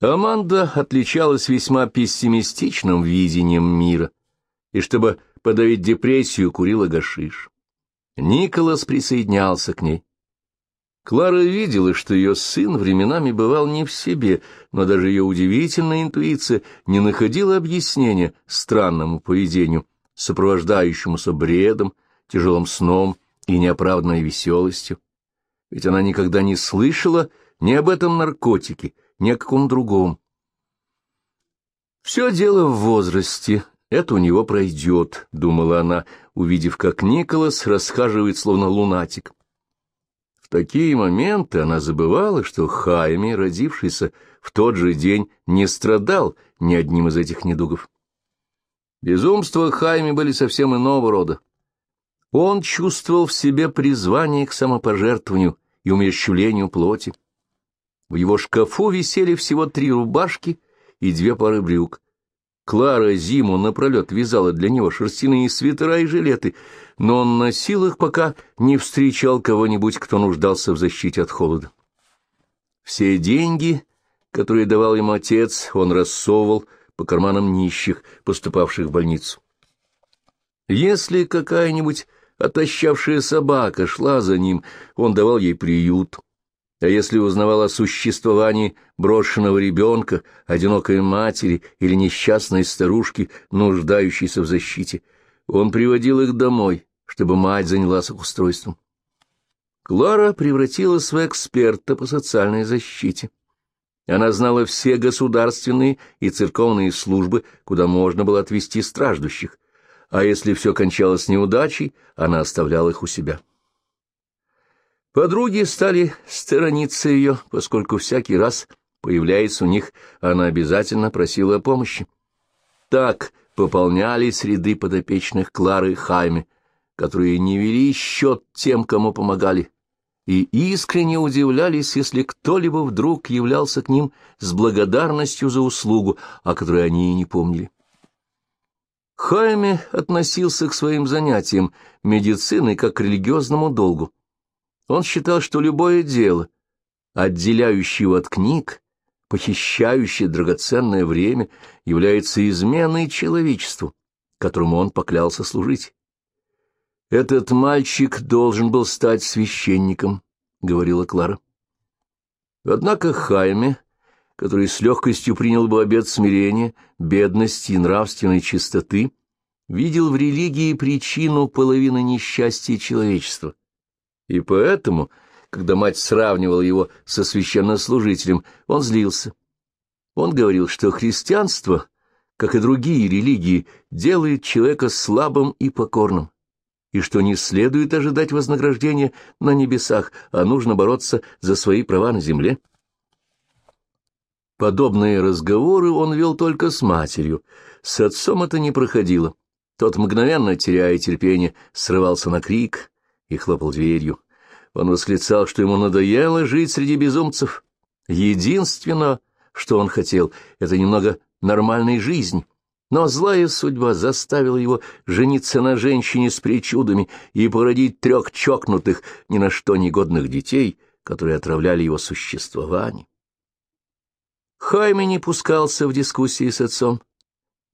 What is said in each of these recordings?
Аманда отличалась весьма пессимистичным видением мира, и чтобы подавить депрессию, курила гашиш. Николас присоединялся к ней. Клара видела, что ее сын временами бывал не в себе, но даже ее удивительная интуиция не находила объяснения странному поведению, сопровождающемуся бредом, тяжелым сном и неоправданной веселостью. Ведь она никогда не слышала ни об этом наркотике, ни о каком другом. «Все дело в возрасте, это у него пройдет», — думала она, увидев, как Николас расхаживает, словно лунатик. В такие моменты она забывала, что Хайми, родившийся в тот же день, не страдал ни одним из этих недугов. Безумства Хайми были совсем иного рода. Он чувствовал в себе призвание к самопожертвованию и умерщвлению плоти. В его шкафу висели всего три рубашки и две пары брюк. Клара зиму напролет вязала для него шерстяные свитера и жилеты, но он носил их, пока не встречал кого-нибудь, кто нуждался в защите от холода. Все деньги, которые давал ему отец, он рассовывал по карманам нищих, поступавших в больницу. Если какая-нибудь отощавшая собака шла за ним, он давал ей приют, а если узнавал о существовании брошенного ребенка, одинокой матери или несчастной старушки, нуждающейся в защите, он приводил их домой, чтобы мать занялась их устройством. Клара превратилась в эксперта по социальной защите. Она знала все государственные и церковные службы, куда можно было отвезти страждущих, а если все кончалось неудачей, она оставляла их у себя. Подруги стали сторониться ее, поскольку всякий раз, появляясь у них, она обязательно просила о помощи. Так пополнялись ряды подопечных Клары и Хайме, которые не вели счет тем, кому помогали, и искренне удивлялись, если кто-либо вдруг являлся к ним с благодарностью за услугу, о которой они и не помнили. Хайме относился к своим занятиям медициной как к религиозному долгу. Он считал, что любое дело, отделяющее его от книг, похищающее драгоценное время, является изменой человечеству, которому он поклялся служить. «Этот мальчик должен был стать священником», — говорила Клара. Однако Хайме, который с легкостью принял бы обет смирения, бедности и нравственной чистоты, видел в религии причину половины несчастья человечества — и поэтому, когда мать сравнивала его со священнослужителем, он злился. Он говорил, что христианство, как и другие религии, делает человека слабым и покорным, и что не следует ожидать вознаграждения на небесах, а нужно бороться за свои права на земле. Подобные разговоры он вел только с матерью, с отцом это не проходило. Тот, мгновенно теряя терпение, срывался на крик, и хлопал дверью. Он восклицал, что ему надоело жить среди безумцев. Единственное, что он хотел, — это немного нормальной жизни. Но злая судьба заставила его жениться на женщине с причудами и породить трех чокнутых, ни на что негодных детей, которые отравляли его существование. Хайме не пускался в дискуссии с отцом.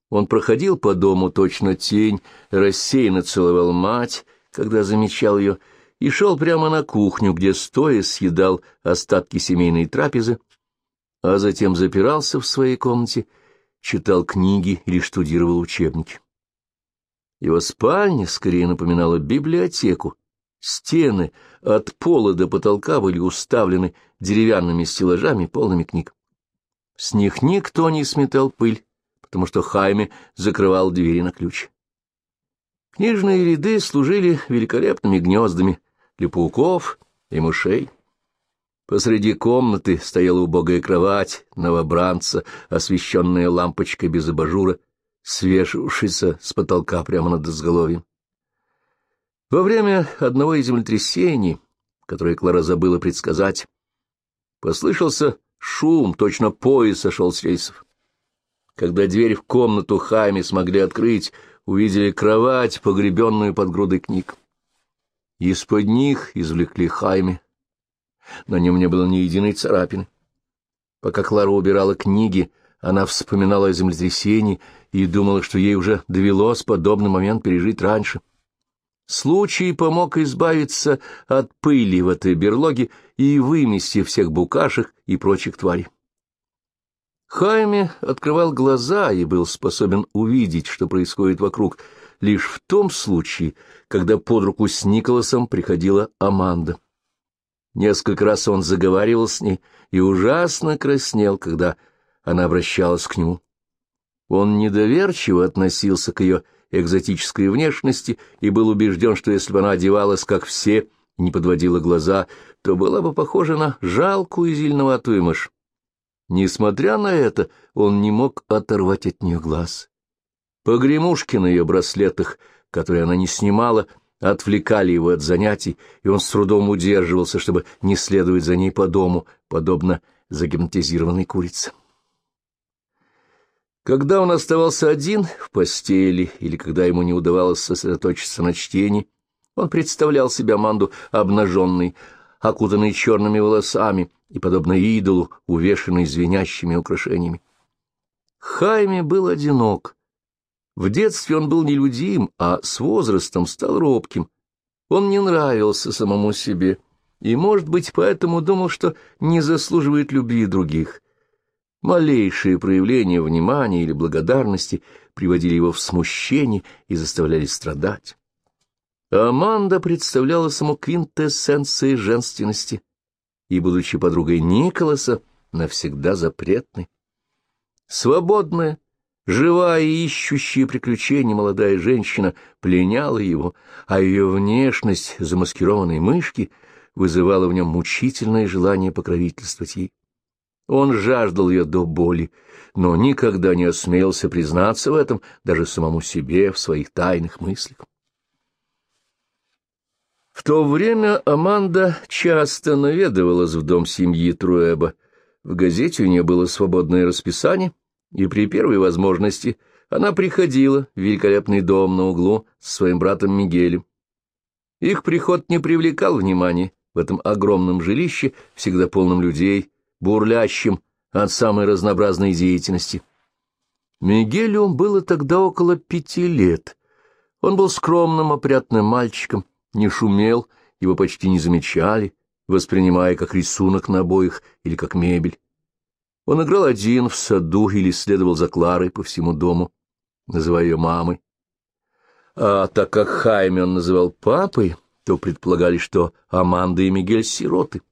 Он проходил по дому точно тень, рассеянно целовал мать, когда замечал ее, и шел прямо на кухню, где стоя съедал остатки семейной трапезы, а затем запирался в своей комнате, читал книги или штудировал учебники. Его спальня скорее напоминала библиотеку. Стены от пола до потолка были уставлены деревянными стеллажами, полными книг. С них никто не сметал пыль, потому что Хайме закрывал двери на ключ. Книжные ряды служили великолепными гнездами для пауков и мышей. Посреди комнаты стояла убогая кровать новобранца, освещенная лампочкой без абажура, свешившаяся с потолка прямо над изголовьем. Во время одного из землетрясений, которое Клара забыла предсказать, послышался шум, точно поезд сошел с рельсов. Когда дверь в комнату Хайме смогли открыть, увидели кровать, погребенную под грудой книг. Из-под них извлекли Хайме. На нем не было ни единой царапины. Пока Клара убирала книги, она вспоминала о землетрясении и думала, что ей уже довелось подобный момент пережить раньше. Случай помог избавиться от пыли в этой берлоге и вымести всех букашек и прочих тварей. Хайме открывал глаза и был способен увидеть, что происходит вокруг, лишь в том случае, когда под руку с Николасом приходила Аманда. Несколько раз он заговаривал с ней и ужасно краснел, когда она обращалась к нему. Он недоверчиво относился к ее экзотической внешности и был убежден, что если бы она одевалась, как все, не подводила глаза, то была бы похожа на жалкую зеленоватую мышь. Несмотря на это, он не мог оторвать от нее глаз. Погремушки на ее браслетах, которые она не снимала, отвлекали его от занятий, и он с трудом удерживался, чтобы не следовать за ней по дому, подобно загипнотизированной курице. Когда он оставался один в постели или когда ему не удавалось сосредоточиться на чтении, он представлял себя Манду обнаженной, окутанной черными волосами и, подобно идолу, увешанной звенящими украшениями. Хайме был одинок. В детстве он был нелюдим, а с возрастом стал робким. Он не нравился самому себе и, может быть, поэтому думал, что не заслуживает любви других. Малейшие проявления внимания или благодарности приводили его в смущение и заставляли страдать. Аманда представляла саму квинтэссенцией женственности и, будучи подругой Николаса, навсегда запретной. Свободная, живая и ищущая приключений молодая женщина пленяла его, а ее внешность замаскированной мышки вызывала в нем мучительное желание покровительствовать ей. Он жаждал ее до боли, но никогда не осмелился признаться в этом даже самому себе в своих тайных мыслях. В то время Аманда часто наведывалась в дом семьи Труэба. В газете у нее было свободное расписание, и при первой возможности она приходила в великолепный дом на углу с своим братом Мигелем. Их приход не привлекал внимания в этом огромном жилище, всегда полном людей, бурлящим от самой разнообразной деятельности. Мигелю было тогда около пяти лет. Он был скромным, опрятным мальчиком, не шумел, его почти не замечали, воспринимая как рисунок на обоих или как мебель. Он играл один в саду или следовал за Кларой по всему дому, называя ее мамой. А так как Хайме он называл папой, то предполагали, что Аманда и Мигель — сироты.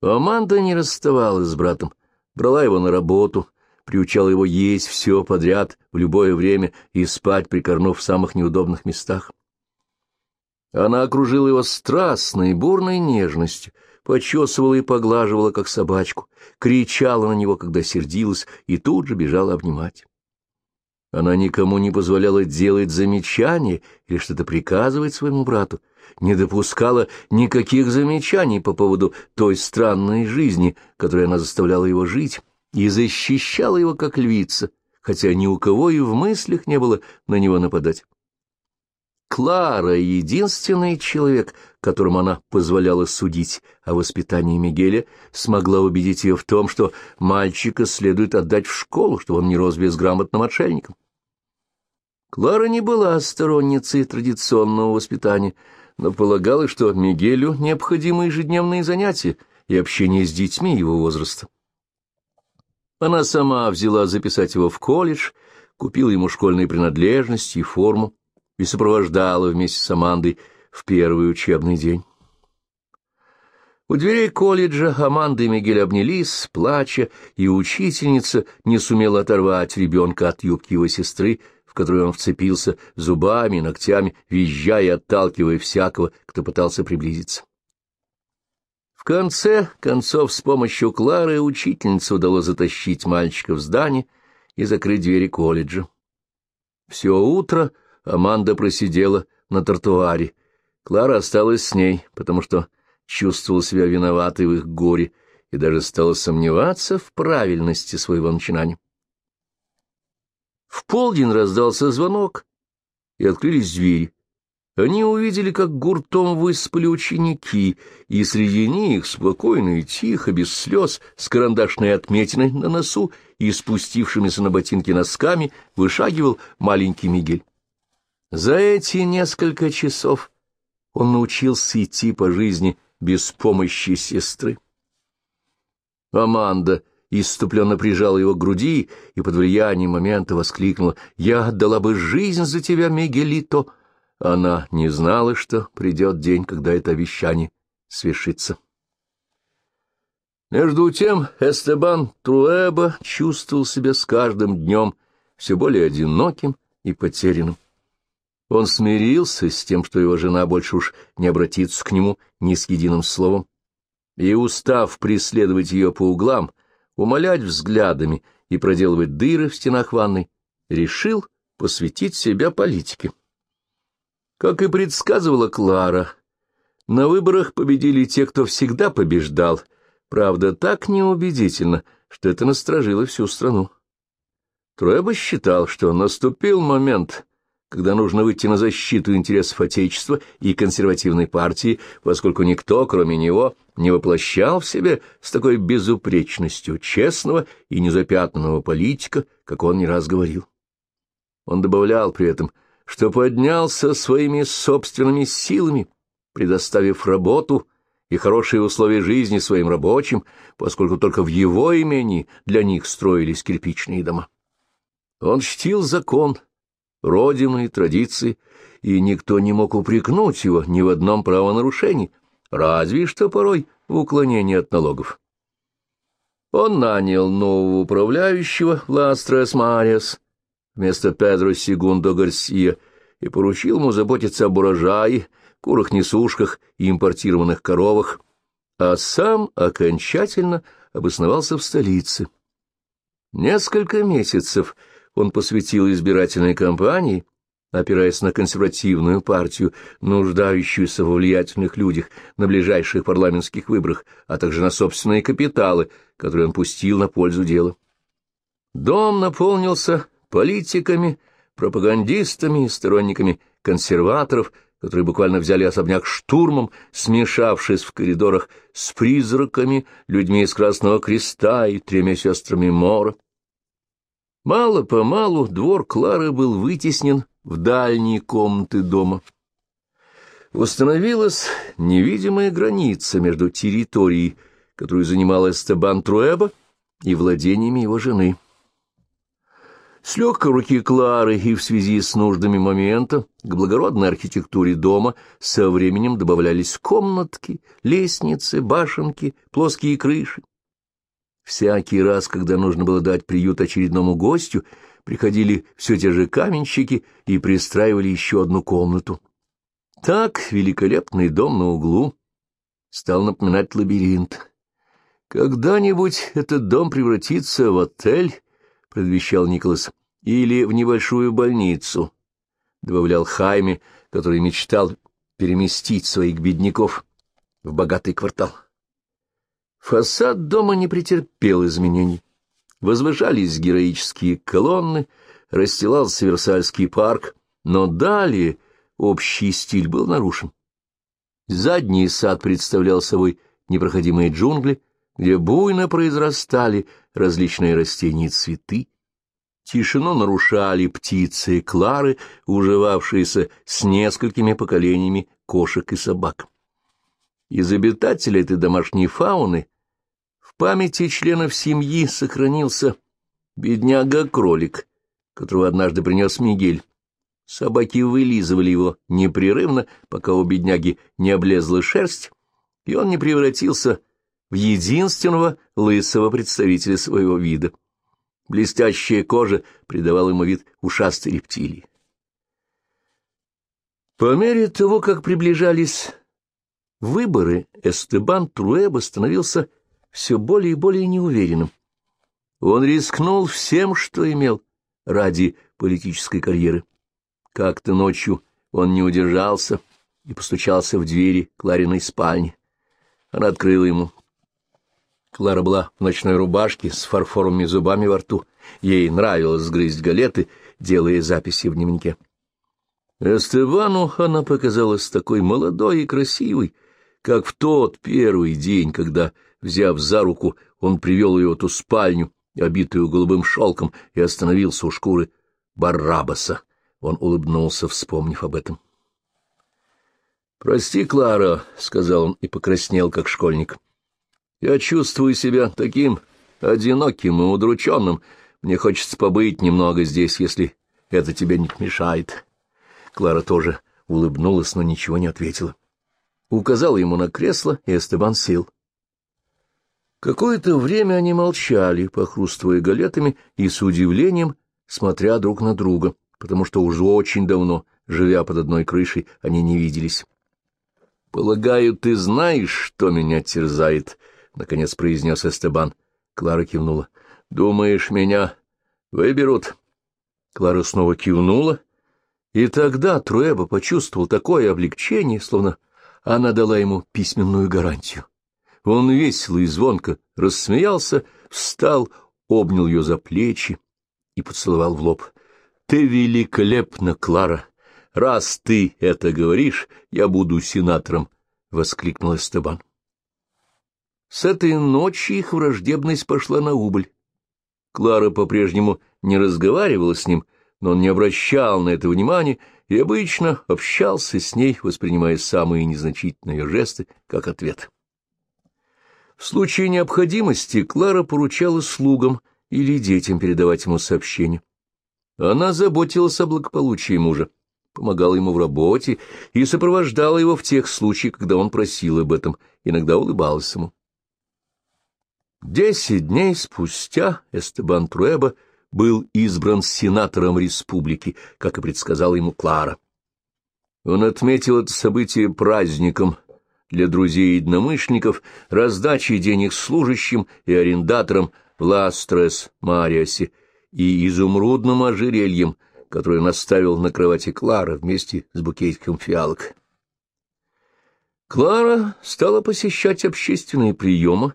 Аманда не расставалась с братом, брала его на работу, приучала его есть все подряд в любое время и спать, прикорнув в самых неудобных местах. Она окружила его страстной, бурной нежностью, почесывала и поглаживала, как собачку, кричала на него, когда сердилась, и тут же бежала обнимать. Она никому не позволяла делать замечания или что-то приказывать своему брату, не допускала никаких замечаний по поводу той странной жизни, которой она заставляла его жить, и защищала его как львица, хотя ни у кого и в мыслях не было на него нападать. Клара — единственный человек, которому она позволяла судить о воспитании Мигеля, смогла убедить ее в том, что мальчика следует отдать в школу, чтобы он не рос безграмотным отшельником. Клара не была сторонницей традиционного воспитания, но полагала, что Мигелю необходимы ежедневные занятия и общение с детьми его возраста. Она сама взяла записать его в колледж, купила ему школьные принадлежности и форму, и сопровождала вместе с Амандой в первый учебный день. У дверей колледжа Аманда и Мигель обнялись, плача, и учительница не сумела оторвать ребенка от юбки его сестры, в которую он вцепился зубами ногтями, визжая и отталкивая всякого, кто пытался приблизиться. В конце концов, с помощью Клары учительнице удалось затащить мальчика в здание и закрыть двери колледжа. Все утро Аманда просидела на тротуаре. Клара осталась с ней, потому что чувствовала себя виноватой в их горе и даже стала сомневаться в правильности своего начинания. В полдень раздался звонок, и открылись двери. Они увидели, как гуртом выспали ученики, и среди них, спокойно и тихо, без слез, с карандашной отметиной на носу и спустившимися на ботинки носками, вышагивал маленький Мигель. За эти несколько часов он научился идти по жизни без помощи сестры. Аманда иступленно прижала его к груди и под влиянием момента воскликнула «Я отдала бы жизнь за тебя, Мигелито!» Она не знала, что придет день, когда это обещание свершится. Между тем Эстебан Труэба чувствовал себя с каждым днем все более одиноким и потерянным. Он смирился с тем, что его жена больше уж не обратится к нему ни с единым словом, и, устав преследовать ее по углам, умолять взглядами и проделывать дыры в стенах ванной, решил посвятить себя политике. Как и предсказывала Клара, на выборах победили те, кто всегда побеждал, правда, так неубедительно, что это насторожило всю страну. Троеба считал, что наступил момент, когда нужно выйти на защиту интересов Отечества и консервативной партии, поскольку никто, кроме него, не воплощал в себе с такой безупречностью честного и незапятнанного политика, как он не раз говорил. Он добавлял при этом — что поднялся своими собственными силами, предоставив работу и хорошие условия жизни своим рабочим, поскольку только в его имении для них строились кирпичные дома. Он чтил закон, родину и традиции, и никто не мог упрекнуть его ни в одном правонарушении, разве что порой в уклонении от налогов. Он нанял нового управляющего, Ластрес Мариас, вместо Педро Сегундо Гарсия и поручил ему заботиться об урожае, курах-несушках и импортированных коровах, а сам окончательно обосновался в столице. Несколько месяцев он посвятил избирательной кампании, опираясь на консервативную партию, нуждающуюся во влиятельных людях на ближайших парламентских выборах, а также на собственные капиталы, которые он пустил на пользу дела. Дом наполнился политиками, пропагандистами и сторонниками консерваторов, которые буквально взяли особняк штурмом, смешавшись в коридорах с призраками, людьми из Красного Креста и тремя сестрами Мора. Мало-помалу двор Клары был вытеснен в дальние комнаты дома. Установилась невидимая граница между территорией, которую занимал Эстебан Труэба, и владениями его жены. С легкой руки Клары и в связи с нуждами момента к благородной архитектуре дома со временем добавлялись комнатки, лестницы, башенки, плоские крыши. Всякий раз, когда нужно было дать приют очередному гостю, приходили все те же каменщики и пристраивали еще одну комнату. Так великолепный дом на углу стал напоминать лабиринт. Когда-нибудь этот дом превратится в отель, — предвещал Николас, — или в небольшую больницу, — добавлял Хайме, который мечтал переместить своих бедняков в богатый квартал. Фасад дома не претерпел изменений. Возвышались героические колонны, расстилался Версальский парк, но далее общий стиль был нарушен. Задний сад представлял собой непроходимые джунгли, где буйно произрастали различные растения и цветы. Тишину нарушали птицы и клары, уживавшиеся с несколькими поколениями кошек и собак. Из обитателей этой домашней фауны в памяти членов семьи сохранился бедняга-кролик, которого однажды принес Мигель. Собаки вылизывали его непрерывно, пока у бедняги не облезла шерсть, и он не превратился в единственного лысого представителя своего вида. Блестящая кожа придавала ему вид ушастой рептилии. По мере того, как приближались выборы, Эстебан Труэба становился все более и более неуверенным. Он рискнул всем, что имел, ради политической карьеры. Как-то ночью он не удержался и постучался в двери Клариной спальни. Она открыла ему. Клара была в ночной рубашке с фарфоровыми зубами во рту. Ей нравилось грызть галеты, делая записи в дневнике. Эстебану она показалась такой молодой и красивой, как в тот первый день, когда, взяв за руку, он привел ее в эту спальню, обитую голубым шелком, и остановился у шкуры Баррабаса. Он улыбнулся, вспомнив об этом. — Прости, Клара, — сказал он и покраснел, как школьник. — Я чувствую себя таким одиноким и удрученным. Мне хочется побыть немного здесь, если это тебе не мешает. Клара тоже улыбнулась, но ничего не ответила. Указала ему на кресло, и Эстебан сел. Какое-то время они молчали, похрустывая галетами и с удивлением смотря друг на друга, потому что уже очень давно, живя под одной крышей, они не виделись. — Полагаю, ты знаешь, что меня терзает? — наконец произнес Эстебан. Клара кивнула. — Думаешь, меня выберут? Клара снова кивнула, и тогда Труэба почувствовал такое облегчение, словно она дала ему письменную гарантию. Он весело и звонко рассмеялся, встал, обнял ее за плечи и поцеловал в лоб. — Ты великолепна, Клара! Раз ты это говоришь, я буду сенатором! — воскликнул Эстебан. С этой ночи их враждебность пошла на убыль. Клара по-прежнему не разговаривала с ним, но он не обращал на это внимания и обычно общался с ней, воспринимая самые незначительные жесты как ответ. В случае необходимости Клара поручала слугам или детям передавать ему сообщения. Она заботилась о благополучии мужа, помогала ему в работе и сопровождала его в тех случаях, когда он просил об этом, иногда улыбалась ему. Десять дней спустя Эстебан Труэба был избран сенатором республики, как и предсказала ему Клара. Он отметил это событие праздником, для друзей и единомышленников раздачи денег служащим и арендаторам Ластрес Мариасе и изумрудным ожерельем, которое наставил на кровати Клара вместе с букетиком фиалок. Клара стала посещать общественные приемы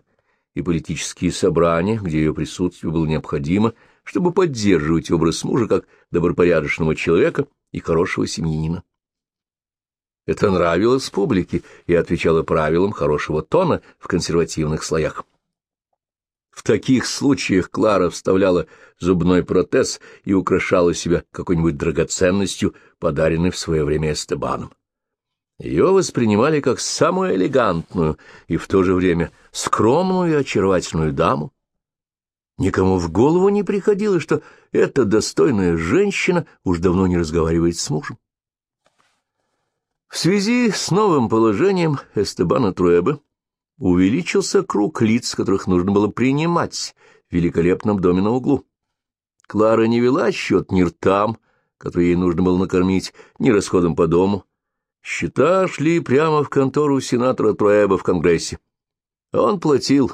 и политические собрания, где ее присутствие было необходимо, чтобы поддерживать образ мужа как добропорядочного человека и хорошего семьянина. Это нравилось публике и отвечало правилам хорошего тона в консервативных слоях. В таких случаях Клара вставляла зубной протез и украшала себя какой-нибудь драгоценностью, подаренной в свое время Эстебаном. Ее воспринимали как самую элегантную и в то же время скромную и очаровательную даму. Никому в голову не приходило, что эта достойная женщина уж давно не разговаривает с мужем. В связи с новым положением Эстебана Труэбе увеличился круг лиц, которых нужно было принимать в великолепном доме на углу. Клара не вела счет ни ртам, которые ей нужно было накормить, ни расходам по дому. Счета шли прямо в контору сенатора Труэба в Конгрессе. Он платил,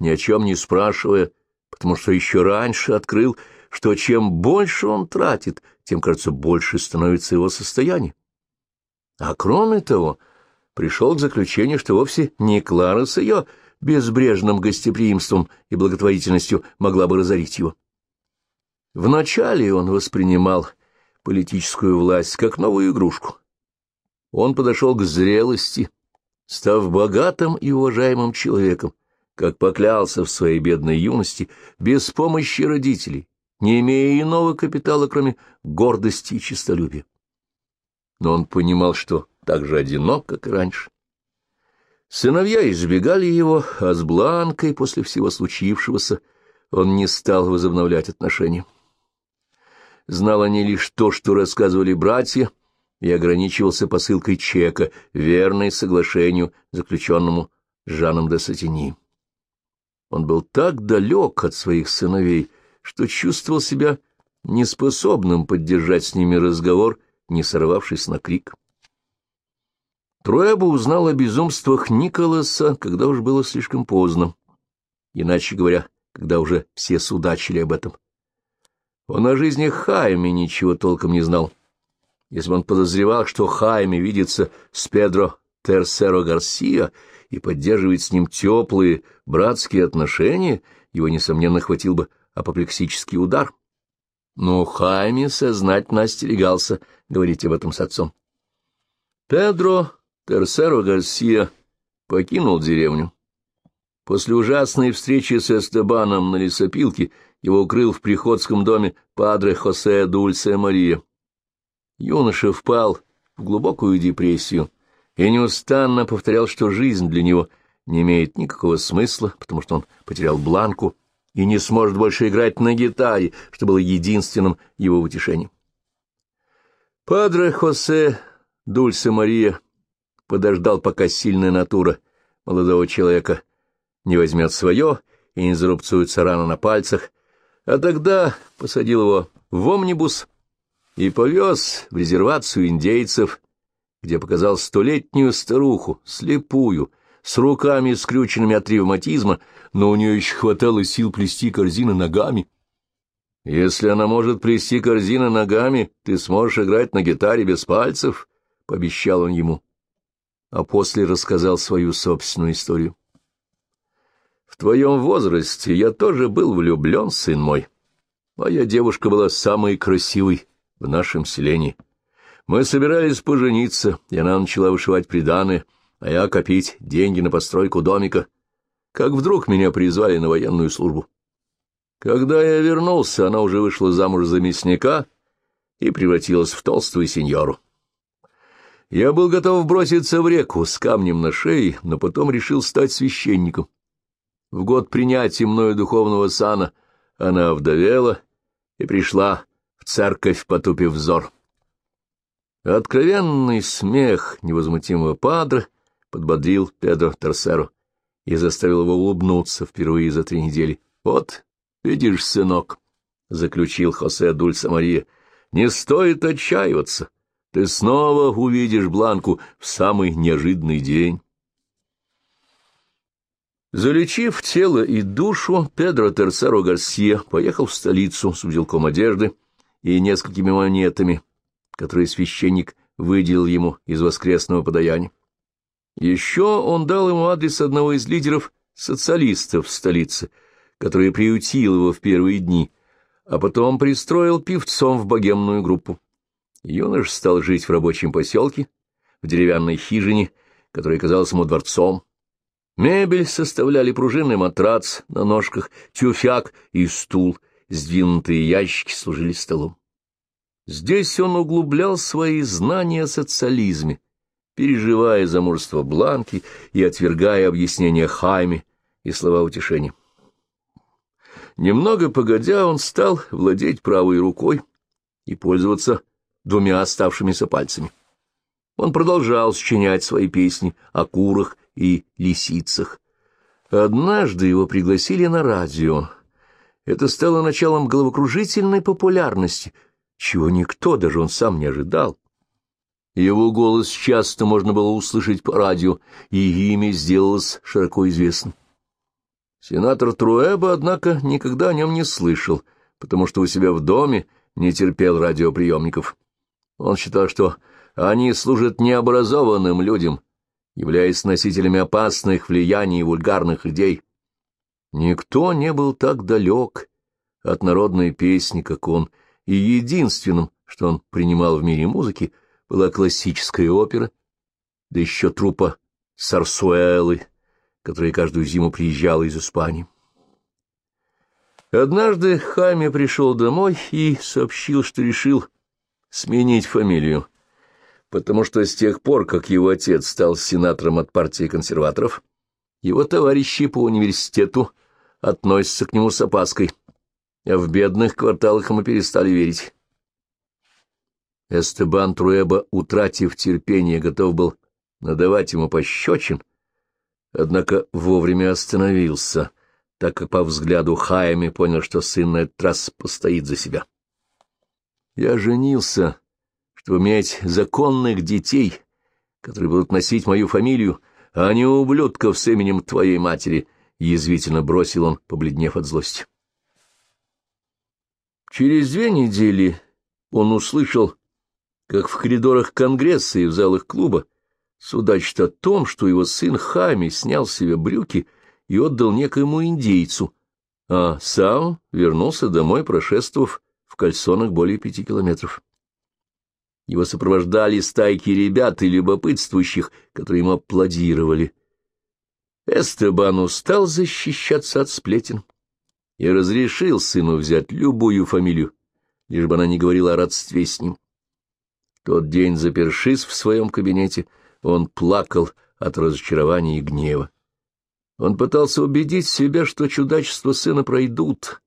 ни о чем не спрашивая, потому что еще раньше открыл, что чем больше он тратит, тем, кажется, больше становится его состояние. А кроме того, пришел к заключению, что вовсе не Клара с ее безбрежным гостеприимством и благотворительностью могла бы разорить его. Вначале он воспринимал политическую власть как новую игрушку. Он подошел к зрелости, став богатым и уважаемым человеком, как поклялся в своей бедной юности, без помощи родителей, не имея иного капитала, кроме гордости и честолюбия но он понимал, что так же одинок, как и раньше. Сыновья избегали его, а с Бланкой после всего случившегося он не стал возобновлять отношения. Знал они лишь то, что рассказывали братья, и ограничивался посылкой чека, верной соглашению, заключенному Жаном де Сатини. Он был так далек от своих сыновей, что чувствовал себя неспособным поддержать с ними разговор не сорвавшись на крик. Троеба узнал о безумствах Николаса, когда уж было слишком поздно. Иначе говоря, когда уже все судачили об этом. Он о жизни Хайме ничего толком не знал. Если бы он подозревал, что Хайме видится с Педро Терсеро Гарсия и поддерживает с ним теплые братские отношения, его, несомненно, хватил бы апоплексический удар. Но Хайме сознательно остерегался говорить об этом с отцом. Педро Терсеро Гарсия покинул деревню. После ужасной встречи с Эстебаном на лесопилке его укрыл в приходском доме падре Хосе Дульсе Мария. Юноша впал в глубокую депрессию и неустанно повторял, что жизнь для него не имеет никакого смысла, потому что он потерял бланку и не сможет больше играть на гитаре, что было единственным его утешением. Падре Хосе Дульсе Мария подождал, пока сильная натура молодого человека не возьмет свое и не зарубцуется рана на пальцах, а тогда посадил его в омнибус и повез в резервацию индейцев, где показал столетнюю старуху, слепую, с руками скрюченными от ревматизма, но у нее еще хватало сил плести корзины ногами. «Если она может плести корзины ногами, ты сможешь играть на гитаре без пальцев», — пообещал он ему. А после рассказал свою собственную историю. «В твоем возрасте я тоже был влюблен, сын мой. Моя девушка была самой красивой в нашем селении. Мы собирались пожениться, и она начала вышивать приданое, а я копить деньги на постройку домика, как вдруг меня призвали на военную службу. Когда я вернулся, она уже вышла замуж за мясника и превратилась в толстую сеньору. Я был готов броситься в реку с камнем на шее, но потом решил стать священником. В год принятия мною духовного сана она вдовела и пришла церковь, потупив взор. Откровенный смех невозмутимого падра подбодрил Педро Терсеру и заставил его улыбнуться впервые за три недели. — Вот, видишь, сынок, — заключил Хосе Дульса Мария, — не стоит отчаиваться. Ты снова увидишь Бланку в самый неожиданный день. Залечив тело и душу, Педро Терсеро Гарсия поехал в столицу с узелком одежды, — и несколькими монетами, которые священник выделил ему из воскресного подаяния. Еще он дал ему адрес одного из лидеров социалистов в столице, который приютил его в первые дни, а потом пристроил певцом в богемную группу. Юнош стал жить в рабочем поселке, в деревянной хижине, которая казалась ему дворцом. Мебель составляли пружинный матрац на ножках, тюфяк и стул, сдвинутые ящики служили столом. Здесь он углублял свои знания о социализме, переживая замужество Бланки и отвергая объяснения Хайме и слова утешения. Немного погодя, он стал владеть правой рукой и пользоваться двумя оставшимися пальцами. Он продолжал сочинять свои песни о курах и лисицах. Однажды его пригласили на радио. Это стало началом головокружительной популярности, чего никто, даже он сам, не ожидал. Его голос часто можно было услышать по радио, и имя сделалось широко известным. Сенатор Труэба, однако, никогда о нем не слышал, потому что у себя в доме не терпел радиоприемников. Он считал, что они служат необразованным людям, являясь носителями опасных влияний и вульгарных идей. Никто не был так далек от народной песни, как он, и единственным, что он принимал в мире музыки, была классическая опера, да еще трупа Сарсуэлы, которая каждую зиму приезжала из Испании. Однажды Хайме пришел домой и сообщил, что решил сменить фамилию, потому что с тех пор, как его отец стал сенатором от партии консерваторов, его товарищи по университету относятся к нему с опаской, а в бедных кварталах ему перестали верить. Эстебан Труэба, утратив терпение, готов был надавать ему пощечин, однако вовремя остановился, так как по взгляду Хайами понял, что сын на этот раз постоит за себя. «Я женился, чтобы иметь законных детей, которые будут носить мою фамилию, а не ублюдков с именем твоей матери», — язвительно бросил он, побледнев от злости. Через две недели он услышал, как в коридорах Конгресса и в залах клуба судачат о том, что его сын Хами снял себе брюки и отдал некоему индейцу, а сам вернулся домой, прошествовав в кальсонах более пяти километров. Его сопровождали стайки ребят и любопытствующих, которые ему аплодировали. Эстебан устал защищаться от сплетен и разрешил сыну взять любую фамилию, лишь бы она не говорила о родстве с ним. Тот день, запершись в своем кабинете, он плакал от разочарования и гнева. Он пытался убедить себя, что чудачества сына пройдут.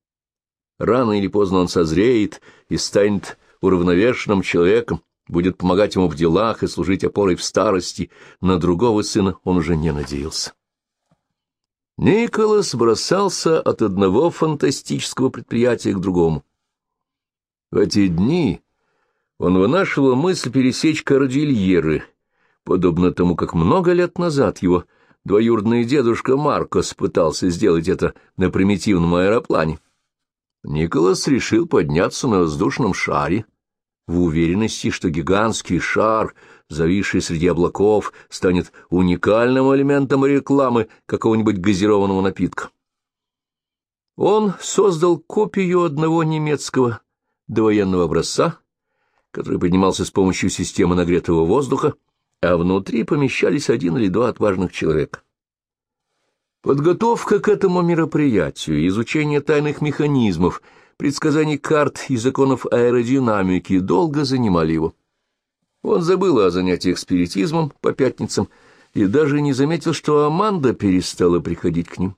Рано или поздно он созреет и станет уравновешенным человеком, будет помогать ему в делах и служить опорой в старости. На другого сына он уже не надеялся. Николас бросался от одного фантастического предприятия к другому. В эти дни он вынашивал мысль пересечь Кордильеры, подобно тому, как много лет назад его двоюродный дедушка Маркос пытался сделать это на примитивном аэроплане. Николас решил подняться на воздушном шаре, в уверенности, что гигантский шар, зависший среди облаков, станет уникальным элементом рекламы какого-нибудь газированного напитка. Он создал копию одного немецкого довоенного образца, который поднимался с помощью системы нагретого воздуха, а внутри помещались один или два отважных человека. Подготовка к этому мероприятию, изучение тайных механизмов, предсказаний карт и законов аэродинамики долго занимали его. Он забыл о занятиях спиритизмом по пятницам и даже не заметил, что Аманда перестала приходить к ним.